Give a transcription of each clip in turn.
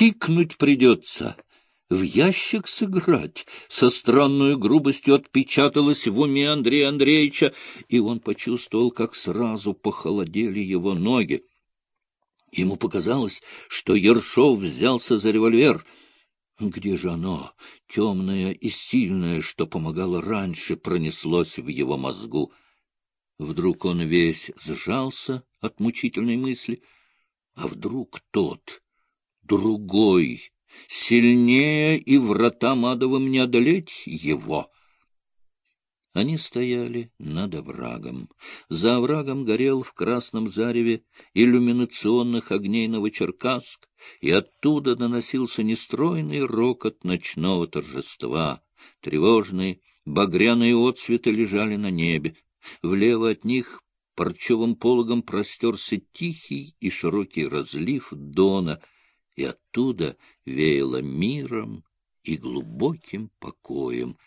тикнуть придется в ящик сыграть, со странной грубостью отпечаталось в уме Андрея Андреевича, и он почувствовал, как сразу похолодели его ноги. Ему показалось, что Ершов взялся за револьвер. Где же оно, темное и сильное, что помогало раньше, пронеслось в его мозгу? Вдруг он весь сжался от мучительной мысли, а вдруг тот, другой, Сильнее и вратам адовым не одолеть его. Они стояли над оврагом. За оврагом горел в красном зареве иллюминационных огней Новочеркасск, и оттуда доносился нестройный рокот ночного торжества. Тревожные багряные отцветы лежали на небе. Влево от них парчевым пологом простерся тихий и широкий разлив Дона — и оттуда веяло миром и глубоким покоем.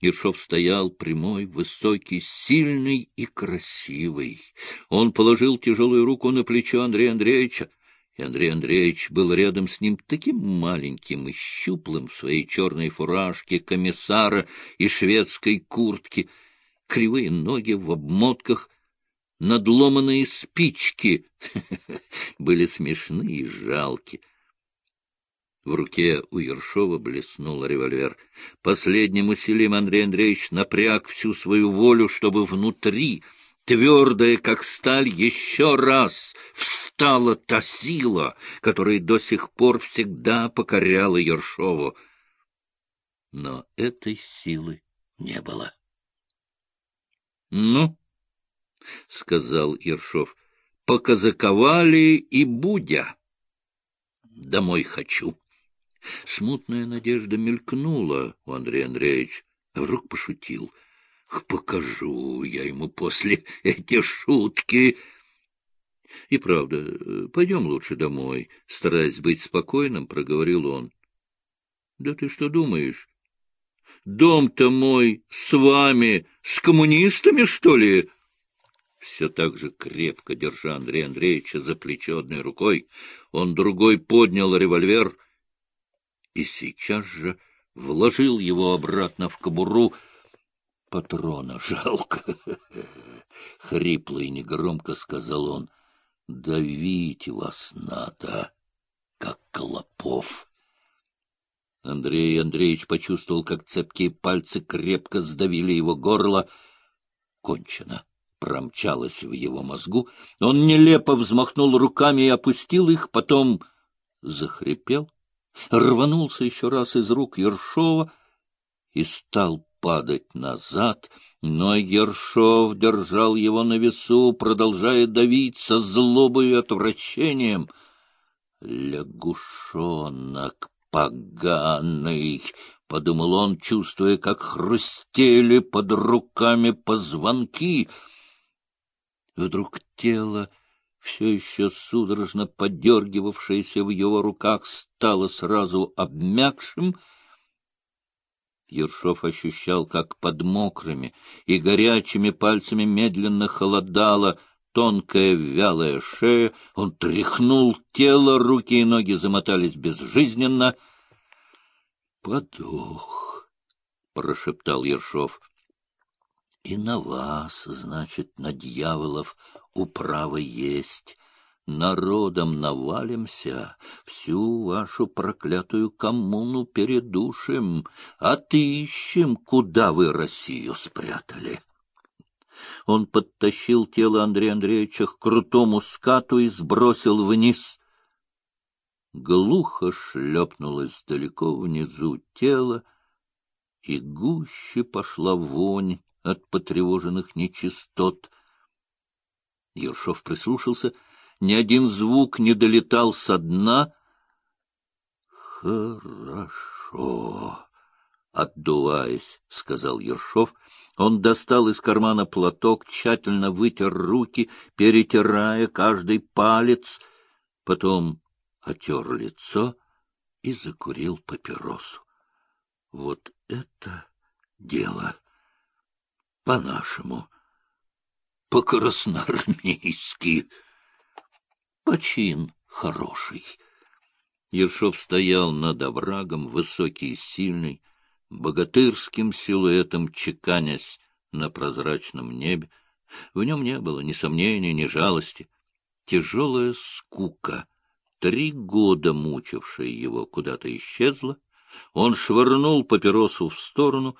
Ершов стоял прямой, высокий, сильный и красивый. Он положил тяжелую руку на плечо Андрея Андреевича, и Андрей Андреевич был рядом с ним таким маленьким и щуплым в своей черной фуражке комиссара и шведской куртке, кривые ноги в обмотках, надломанные спички были смешны и жалки. В руке у Ершова блеснул револьвер. Последним усилием Андрей Андреевич напряг всю свою волю, чтобы внутри, твердая как сталь, еще раз встала та сила, которая до сих пор всегда покоряла Ершову. Но этой силы не было. — Ну, — сказал Ершов, — показаковали и будя. Домой хочу. Смутная надежда мелькнула у Андрея Андреевича. А вдруг пошутил. Покажу я ему после эти шутки. И правда, пойдем лучше домой, стараясь быть спокойным, проговорил он. Да ты что думаешь? Дом-то мой с вами, с коммунистами, что ли? Все так же крепко держа Андрея Андреевича за плечо одной рукой, он другой поднял револьвер — и сейчас же вложил его обратно в кобуру. Патрона жалко. Хрипло и негромко сказал он. Давить вас надо, как Колопов. Андрей Андреевич почувствовал, как цепкие пальцы крепко сдавили его горло. Кончено. Промчалось в его мозгу. Он нелепо взмахнул руками и опустил их, потом захрипел рванулся еще раз из рук Ершова и стал падать назад, но Ершов держал его на весу, продолжая давить со злобой и отвращением. «Лягушонок поганый!» — подумал он, чувствуя, как хрустели под руками позвонки. Вдруг тело все еще судорожно подергивавшееся в его руках, стало сразу обмякшим. Ершов ощущал, как под мокрыми и горячими пальцами медленно холодала тонкая вялая шея. Он тряхнул тело, руки и ноги замотались безжизненно. — Подох, — прошептал Ершов. — И на вас, значит, на дьяволов управа есть. Народом навалимся, всю вашу проклятую коммуну передушим, отыщем, куда вы Россию спрятали. Он подтащил тело Андрея Андреевича к крутому скату и сбросил вниз. Глухо шлепнулось далеко внизу тело, и гуще пошла вонь от потревоженных нечистот — Ершов прислушался. Ни один звук не долетал со дна. «Хорошо», — отдуваясь, — сказал Ершов. Он достал из кармана платок, тщательно вытер руки, перетирая каждый палец, потом отер лицо и закурил папиросу. Вот это дело по-нашему по-красноармейски. Почин хороший. Ершов стоял над оврагом, высокий и сильный, богатырским силуэтом чеканясь на прозрачном небе. В нем не было ни сомнений, ни жалости. Тяжелая скука, три года мучившая его, куда-то исчезла. Он швырнул папиросу в сторону,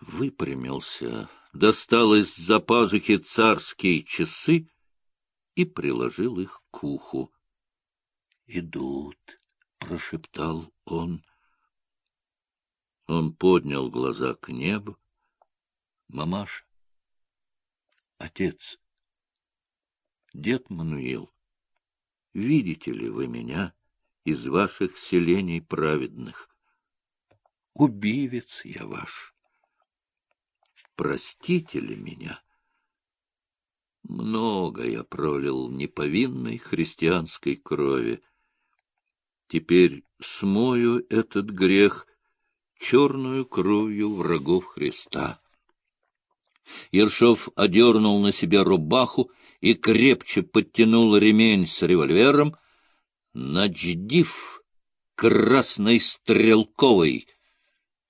выпрямился, достал из-за пазухи царские часы и приложил их к уху. «Идут», — прошептал он. Он поднял глаза к небу. «Мамаша, отец, дед Мануил, видите ли вы меня из ваших селений праведных? Убивец я ваш. Простите ли меня?» Много я пролил неповинной христианской крови. Теперь смою этот грех черную кровью врагов Христа. Ершов одернул на себя рубаху и крепче подтянул ремень с револьвером. Начдив красной стрелковой,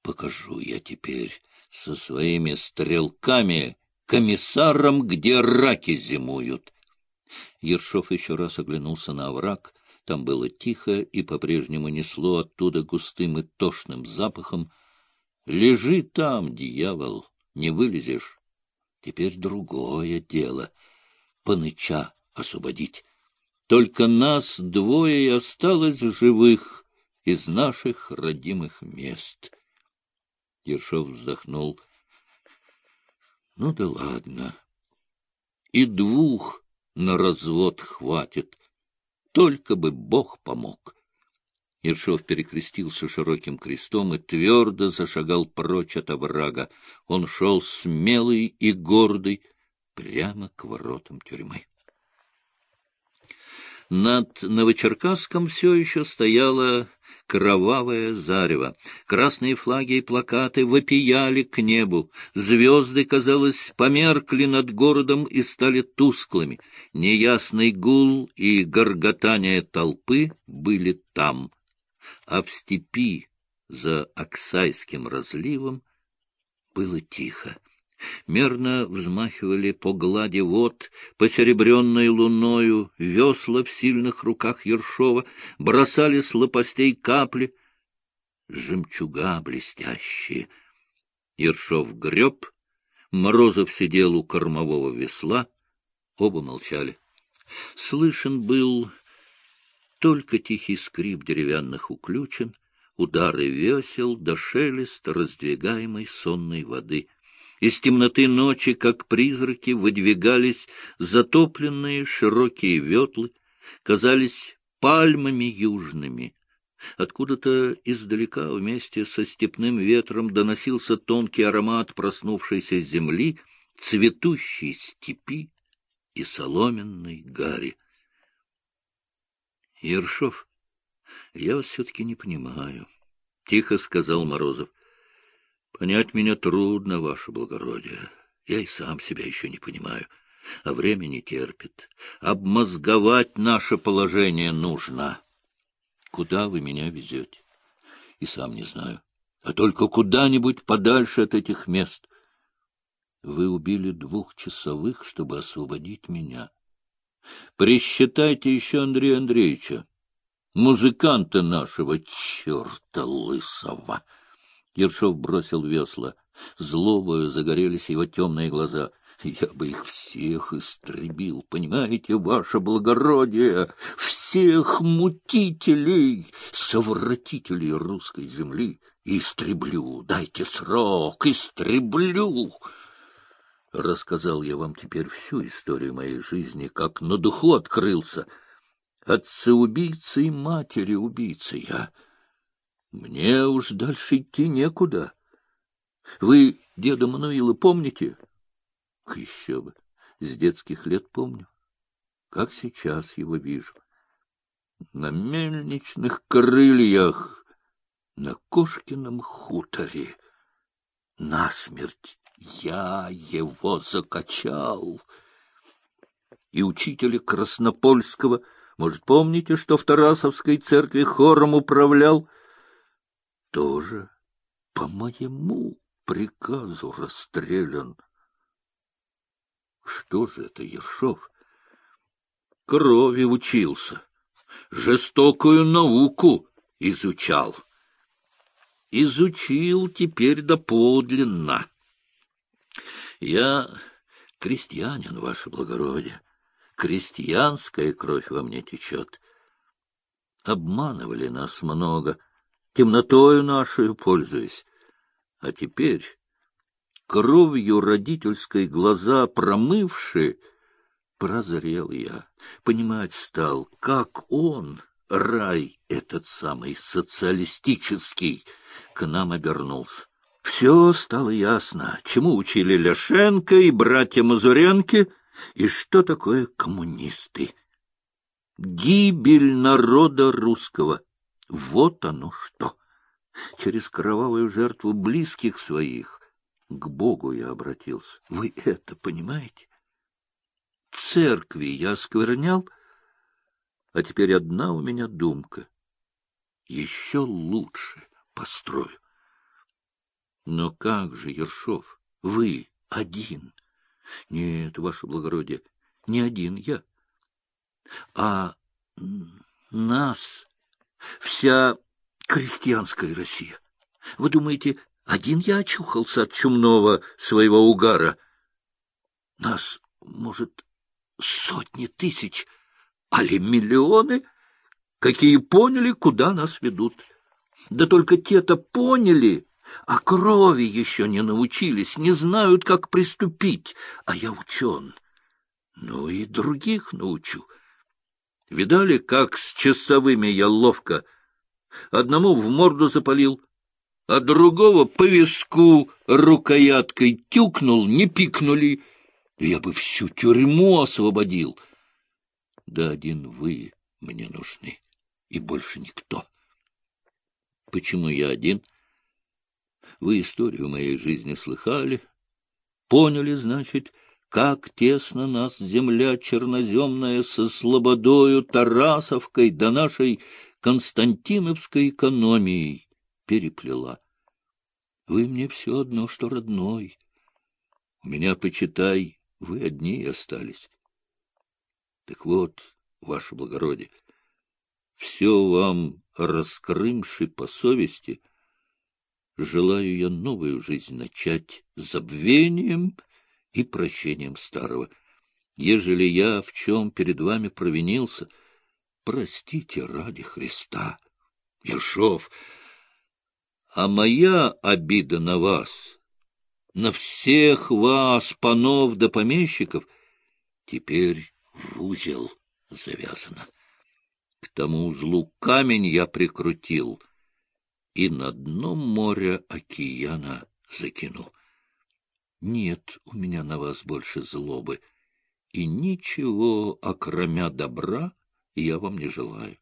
покажу я теперь со своими стрелками комиссарам, где раки зимуют. Ершов еще раз оглянулся на овраг — там было тихо и по-прежнему несло оттуда густым и тошным запахом. «Лежи там, дьявол, не вылезешь. Теперь другое дело — паныча освободить. Только нас двое осталось живых из наших родимых мест». Ершов вздохнул. «Ну да ладно. И двух на развод хватит». Только бы Бог помог. Ершов перекрестился широким крестом и твердо зашагал прочь от оврага. Он шел смелый и гордый прямо к воротам тюрьмы. Над Новочеркасском все еще стояло кровавое зарево. Красные флаги и плакаты вопияли к небу. Звезды, казалось, померкли над городом и стали тусклыми. Неясный гул и горготание толпы были там. А в степи за Оксайским разливом было тихо. Мерно взмахивали по глади вод, посеребренной луною, весла в сильных руках Ершова, бросали с лопастей капли, жемчуга блестящие. Ершов греб, Морозов сидел у кормового весла, оба молчали. Слышен был только тихий скрип деревянных уключен, удары весел да шелест раздвигаемой сонной воды — из темноты ночи, как призраки, выдвигались затопленные широкие ветлы, казались пальмами южными. Откуда-то издалека вместе со степным ветром доносился тонкий аромат проснувшейся земли, цветущей степи и соломенной гари. — Ершов, я вас все-таки не понимаю, — тихо сказал Морозов. Понять меня трудно, ваше благородие. Я и сам себя еще не понимаю, а время не терпит. Обмозговать наше положение нужно. Куда вы меня везете? И сам не знаю. А только куда-нибудь подальше от этих мест. Вы убили двух часовых, чтобы освободить меня. Присчитайте еще Андрея Андреевича, музыканта нашего черта лысого. Ершов бросил весла. Злобою загорелись его темные глаза. Я бы их всех истребил, понимаете, ваше благородие, всех мутителей, совратителей русской земли. Истреблю, дайте срок, истреблю. Рассказал я вам теперь всю историю моей жизни, как на духу открылся. Отца-убийцы и матери-убийцы я — мне уж дальше идти некуда. Вы деда Мануила помните? Еще бы. С детских лет помню. Как сейчас его вижу. На мельничных крыльях, на Кошкином хуторе. Насмерть я его закачал. И учителя Краснопольского Может, помните, что в Тарасовской церкви хором управлял? Тоже по моему приказу расстрелян. Что же это, Ершов? Крови учился, жестокую науку изучал. Изучил теперь доподлинно. Я крестьянин, ваше благородие. Крестьянская кровь во мне течет. Обманывали нас много, темнотою нашу пользуясь. А теперь, кровью родительской глаза промывши, прозрел я, понимать стал, как он, рай этот самый социалистический, к нам обернулся. Все стало ясно, чему учили Ляшенко и братья Мазуренки, и что такое коммунисты. Гибель народа русского. Вот оно что. Через кровавую жертву близких своих к Богу я обратился. Вы это понимаете? Церкви я осквернял, а теперь одна у меня думка. Еще лучше построю. Но как же, Ершов, вы один? Нет, ваше благородие, не один я, а нас, вся крестьянская Россия. Вы думаете, один я очухался от чумного своего угара? Нас, может, сотни тысяч, али миллионы, какие поняли, куда нас ведут. Да только те-то поняли, а крови еще не научились, не знают, как приступить, а я учен. Ну и других научу. Видали, как с часовыми я ловко? Одному в морду запалил, а другого по виску рукояткой тюкнул, не пикнули. Я бы всю тюрьму освободил. Да один вы мне нужны, и больше никто. Почему я один — вы историю моей жизни слыхали, поняли, значит, как тесно нас земля черноземная со слободою, Тарасовкой до нашей Константиновской экономией переплела. Вы мне все одно, что родной. У меня, почитай, вы одни остались. Так вот, ваше благородие, все вам раскрымши по совести — желаю я новую жизнь начать забвением и прощением старого. Ежели я в чем перед вами провинился, простите ради Христа. Ершов, а моя обида на вас, на всех вас, панов да помещиков, теперь в узел завязана. К тому узлу камень я прикрутил — и на дно моря океана закину. Нет у меня на вас больше злобы, и ничего, окромя добра, я вам не желаю.